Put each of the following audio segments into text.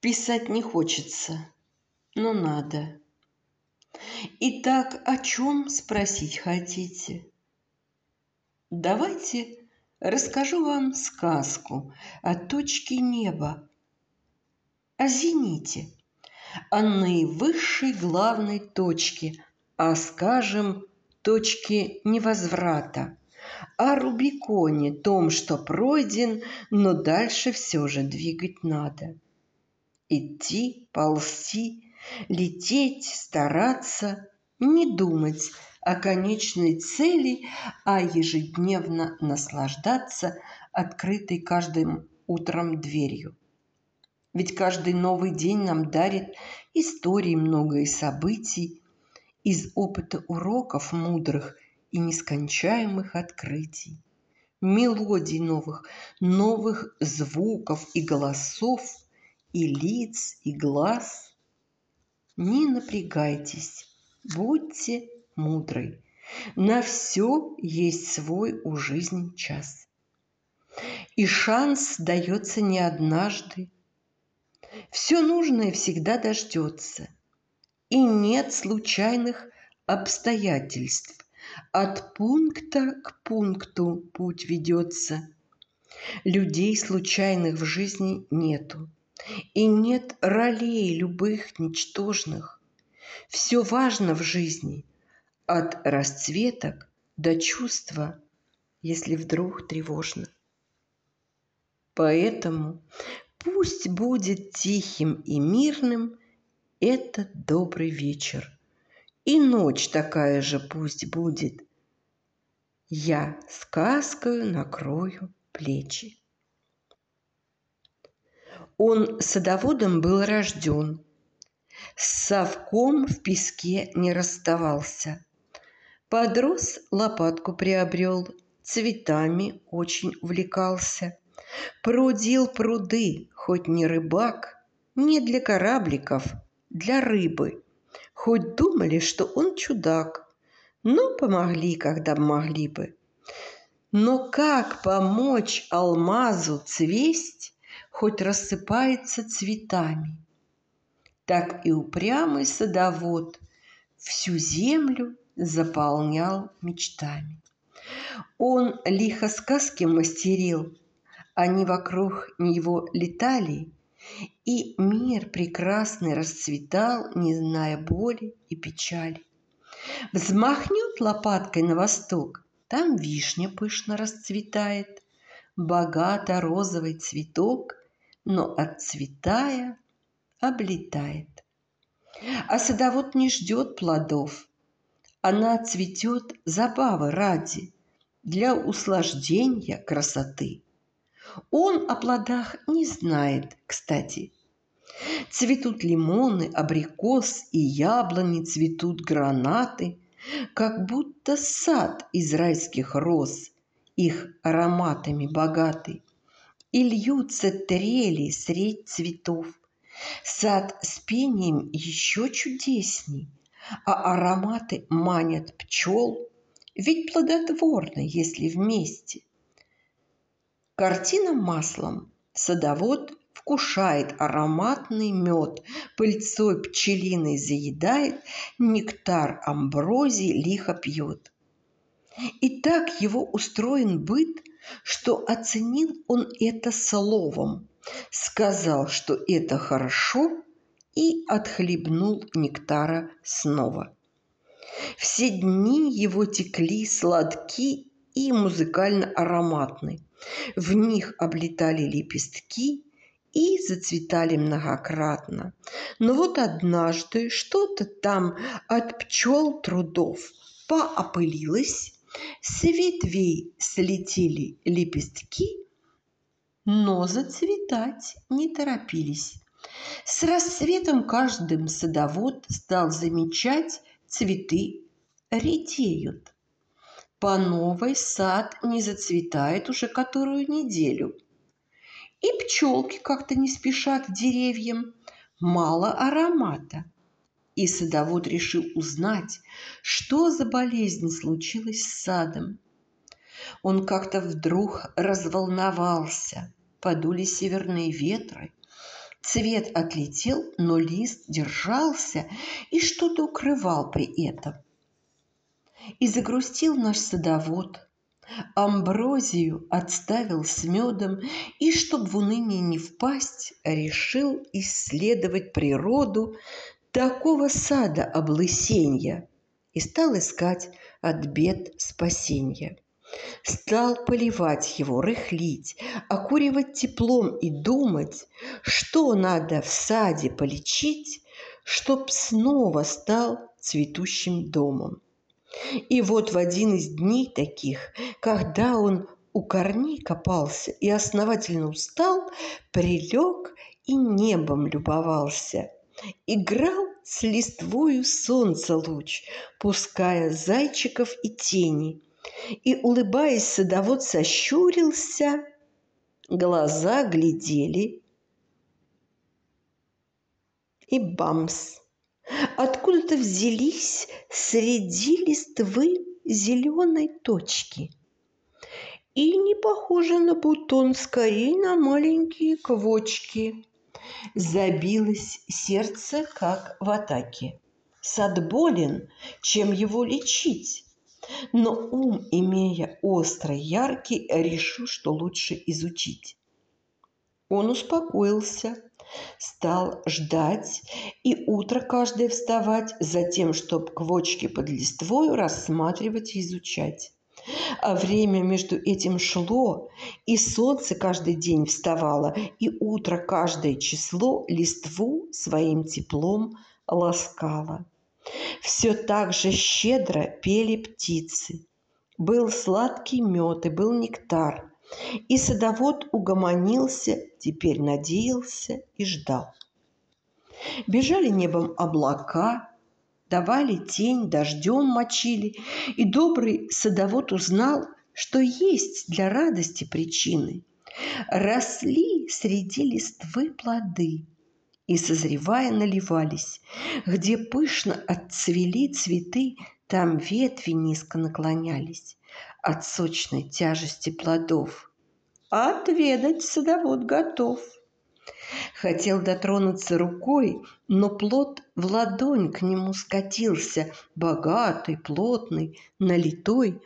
Писать не хочется, но надо. Итак, о чем спросить хотите? Давайте расскажу вам сказку о точке неба, о зените, о наивысшей главной точке, а скажем, точке невозврата, о Рубиконе, том, что пройден, но дальше все же двигать надо – идти, ползти, лететь, стараться, не думать о конечной цели, а ежедневно наслаждаться открытой каждым утром дверью. Ведь каждый новый день нам дарит истории много и событий, из опыта уроков мудрых и нескончаемых открытий, мелодий новых, новых звуков и голосов – и лиц, и глаз. Не напрягайтесь, будьте мудрой. На все есть свой у жизни час. И шанс дается не однажды. Все нужное всегда дождется. И нет случайных обстоятельств. От пункта к пункту путь ведется. Людей случайных в жизни нету и нет ролей любых ничтожных. Все важно в жизни, от расцветок до чувства, если вдруг тревожно. Поэтому пусть будет тихим и мирным этот добрый вечер. И ночь такая же пусть будет. Я сказкою накрою плечи. Он садоводом был рожден. С совком в песке не расставался. Подрос, лопатку приобрел, цветами очень увлекался. Прудил пруды, хоть не рыбак, не для корабликов, для рыбы. Хоть думали, что он чудак, но помогли, когда могли бы. Но как помочь алмазу цвесть, хоть рассыпается цветами. Так и упрямый садовод всю землю заполнял мечтами. Он лихо сказки мастерил, они вокруг него летали, и мир прекрасный расцветал, не зная боли и печали. Взмахнет лопаткой на восток, там вишня пышно расцветает, богато розовый цветок, но, отцветая, облетает. А садовод не ждет плодов. Она цветет забавы ради, для услаждения красоты. Он о плодах не знает, кстати. Цветут лимоны, абрикос и яблони, цветут гранаты, как будто сад из райских роз – их ароматами богатый И льются трели средь цветов. Сад с пением еще чудесней, А ароматы манят пчел, Ведь плодотворно, если вместе. Картина маслом. Садовод вкушает ароматный мед, Пыльцой пчелиной заедает, Нектар амброзии лихо пьет. И так его устроен быт, что оценил он это словом, сказал, что это хорошо, и отхлебнул нектара снова. Все дни его текли сладки и музыкально ароматны. В них облетали лепестки и зацветали многократно. Но вот однажды что-то там от пчел трудов поопылилось, с ветвей слетели лепестки, но зацветать не торопились. С рассветом каждым садовод стал замечать цветы редеют. По новой сад не зацветает уже которую неделю. И пчелки как-то не спешат к деревьям, мало аромата и садовод решил узнать, что за болезнь случилась с садом. Он как-то вдруг разволновался, подули северные ветры, цвет отлетел, но лист держался и что-то укрывал при этом. И загрустил наш садовод – Амброзию отставил с медом и, чтобы в уныние не впасть, решил исследовать природу такого сада облысенья, И стал искать от бед спасенья. Стал поливать его, рыхлить, окуривать теплом и думать, Что надо в саде полечить, чтоб снова стал цветущим домом. И вот в один из дней таких, когда он у корней копался и основательно устал, прилег и небом любовался, Играл с листвою солнца луч, Пуская зайчиков и тени. И, улыбаясь, садовод сощурился, Глаза глядели. И бамс! Откуда-то взялись среди листвы зеленой точки. И не похоже на бутон, скорее на маленькие квочки забилось сердце, как в атаке. Сад болен, чем его лечить? Но ум, имея острый, яркий, решил, что лучше изучить. Он успокоился, стал ждать и утро каждое вставать затем, чтобы квочки под листвою рассматривать и изучать. А Время между этим шло, и солнце каждый день вставало, и утро каждое число листву своим теплом ласкало. Все так же щедро пели птицы. Был сладкий мед и был нектар. И садовод угомонился, теперь надеялся и ждал. Бежали небом облака, давали тень, дождем мочили, и добрый садовод узнал, что есть для радости причины. Росли среди листвы плоды и, созревая, наливались. Где пышно отцвели цветы, там ветви низко наклонялись от сочной тяжести плодов. Отведать садовод готов – Хотел дотронуться рукой, но плод в ладонь к нему скатился, богатый, плотный, налитой.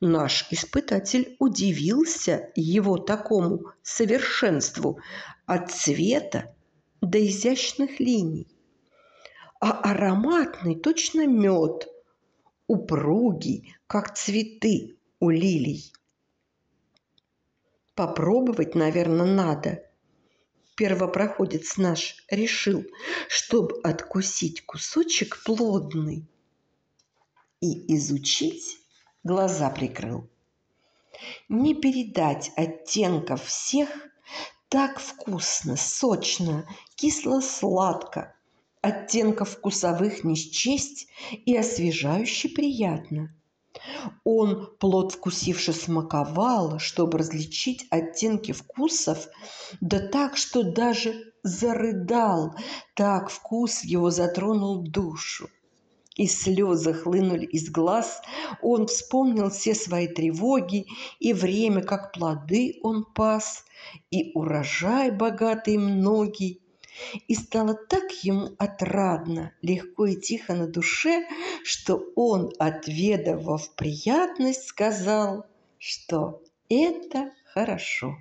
Наш испытатель удивился его такому совершенству от цвета до изящных линий. А ароматный точно мед, упругий, как цветы у лилий. Попробовать, наверное, надо – первопроходец наш решил, чтоб откусить кусочек плодный и изучить, глаза прикрыл. Не передать оттенков всех так вкусно, сочно, кисло-сладко, оттенков вкусовых не счесть и освежающе приятно. Он, плод вкусивши, смаковал, чтобы различить оттенки вкусов, да так, что даже зарыдал, так вкус его затронул душу. И слезы хлынули из глаз, он вспомнил все свои тревоги, и время, как плоды он пас, и урожай богатый многий, и стало так ему отрадно, легко и тихо на душе, что он, отведовав приятность, сказал, что это хорошо.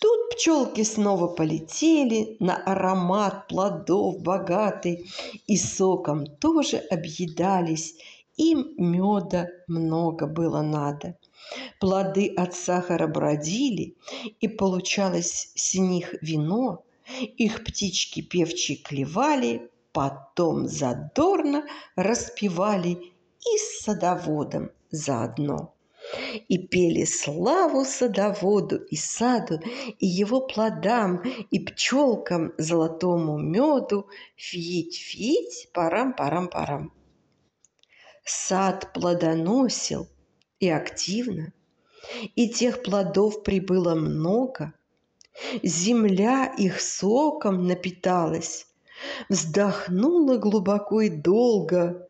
Тут пчелки снова полетели на аромат плодов богатый, и соком тоже объедались, им меда много было надо. Плоды от сахара бродили, и получалось с них вино, их птички певчи клевали, потом задорно распевали и с садоводом заодно. И пели славу садоводу и саду, и его плодам, и пчелкам золотому меду, фиить-фиить, парам-парам-парам. Сад плодоносил и активно, и тех плодов прибыло много – Земля их соком напиталась, Вздохнула глубоко и долго.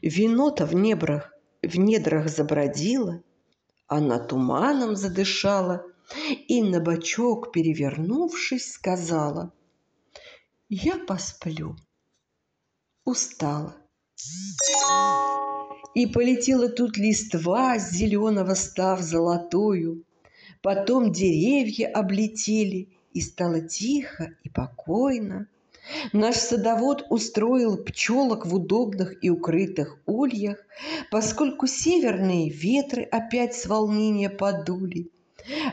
Вино-то в небрах, в недрах забродило, Она туманом задышала И на бочок, перевернувшись, сказала, «Я посплю, устала». И полетела тут листва зеленого став золотою, Потом деревья облетели, и стало тихо и покойно. Наш садовод устроил пчелок в удобных и укрытых ульях, поскольку северные ветры опять с волнения подули,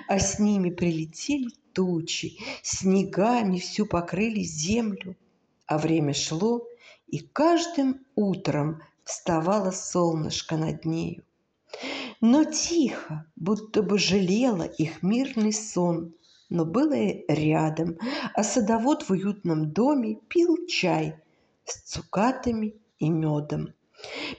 а с ними прилетели тучи, снегами всю покрыли землю. А время шло, и каждым утром вставало солнышко над нею. Но тихо, будто бы жалела их мирный сон. Но было и рядом, а садовод в уютном доме пил чай с цукатами и медом.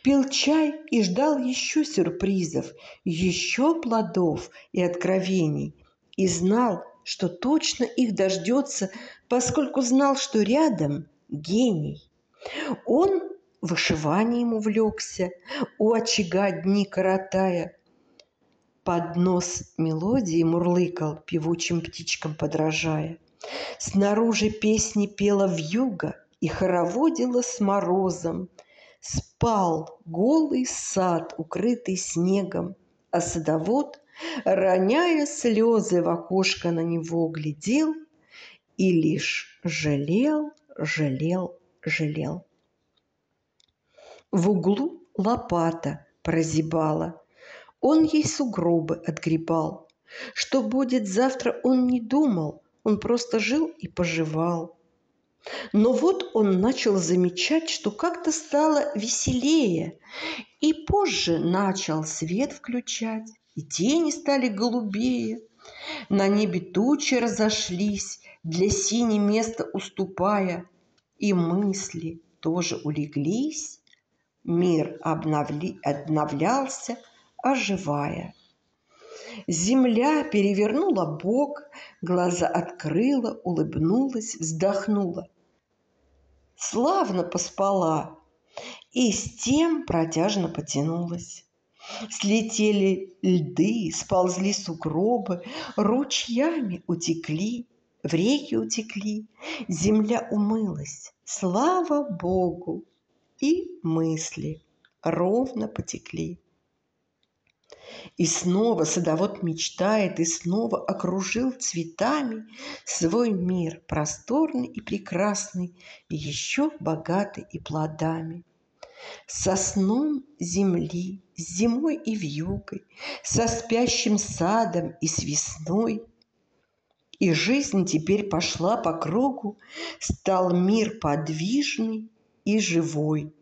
Пил чай и ждал еще сюрпризов, еще плодов и откровений. И знал, что точно их дождется, поскольку знал, что рядом гений. Он вышиванием увлекся, у очага дни коротая. Под нос мелодии мурлыкал, певучим птичкам подражая. Снаружи песни пела вьюга и хороводила с морозом. Спал голый сад, укрытый снегом, а садовод, роняя слезы в окошко на него, глядел и лишь жалел, жалел, жалел. В углу лопата прозябала, он ей сугробы отгребал. Что будет завтра, он не думал, он просто жил и поживал. Но вот он начал замечать, что как-то стало веселее, и позже начал свет включать, и тени стали голубее. На небе тучи разошлись, для сини места уступая, и мысли тоже улеглись, мир обновли, обновлялся, оживая. Земля перевернула бок, глаза открыла, улыбнулась, вздохнула. Славно поспала и с тем протяжно потянулась. Слетели льды, сползли сугробы, ручьями утекли, в реки утекли, земля умылась. Слава Богу! и мысли ровно потекли. И снова садовод мечтает, и снова окружил цветами свой мир, просторный и прекрасный, и еще богатый и плодами. Со сном земли, с зимой и вьюгой, со спящим садом и с весной. И жизнь теперь пошла по кругу, стал мир подвижный и живой.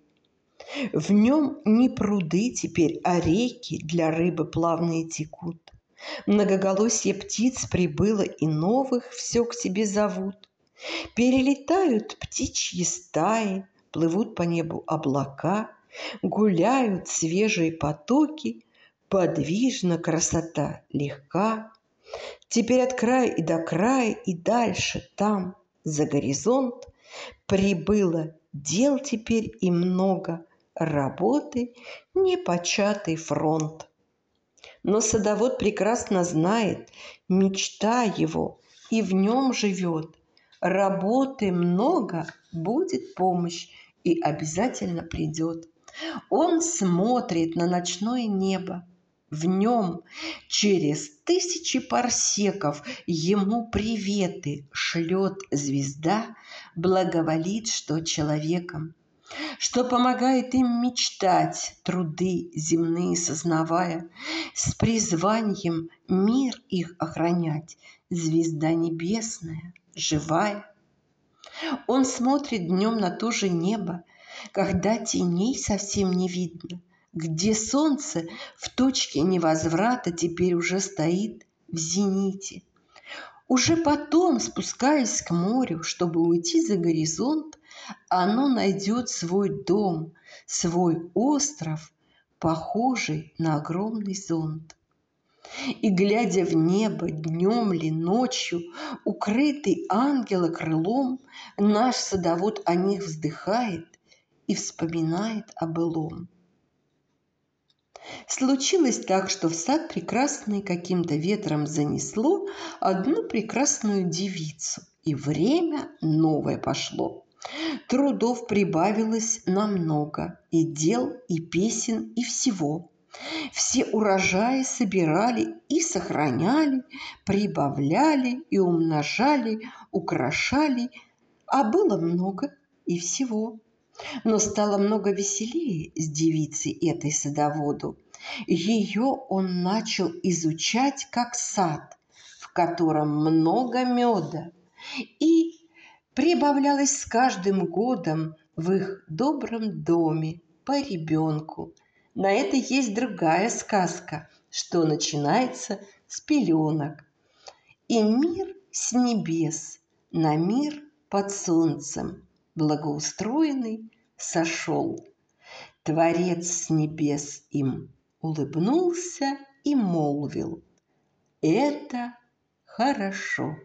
В нем не пруды теперь, а реки для рыбы плавные текут. Многоголосье птиц прибыло и новых все к тебе зовут. Перелетают птичьи стаи, плывут по небу облака, гуляют свежие потоки, подвижна красота легка. Теперь от края и до края и дальше там, за горизонт, прибыло дел теперь и много, работы непочатый фронт. Но садовод прекрасно знает, мечта его и в нем живет. Работы много, будет помощь и обязательно придет. Он смотрит на ночное небо, в нем через тысячи парсеков ему приветы шлет звезда, благоволит, что человеком, что помогает им мечтать, труды земные сознавая, с призванием мир их охранять, звезда небесная, живая. Он смотрит днем на то же небо, когда теней совсем не видно – где солнце в точке невозврата теперь уже стоит в зените. Уже потом, спускаясь к морю, чтобы уйти за горизонт, оно найдет свой дом, свой остров, похожий на огромный зонт. И, глядя в небо днем ли, ночью, укрытый ангела крылом, наш садовод о них вздыхает и вспоминает о былом. Случилось так, что в сад прекрасный каким-то ветром занесло одну прекрасную девицу, и время новое пошло. Трудов прибавилось намного, и дел, и песен, и всего. Все урожаи собирали и сохраняли, прибавляли и умножали, украшали, а было много и всего. Но стало много веселее с девицей этой садоводу. Ее он начал изучать как сад, в котором много меда. И прибавлялось с каждым годом в их добром доме по ребенку. На это есть другая сказка, что начинается с пеленок. И мир с небес на мир под солнцем, благоустроенный сошел. Творец с небес им улыбнулся и молвил. Это хорошо.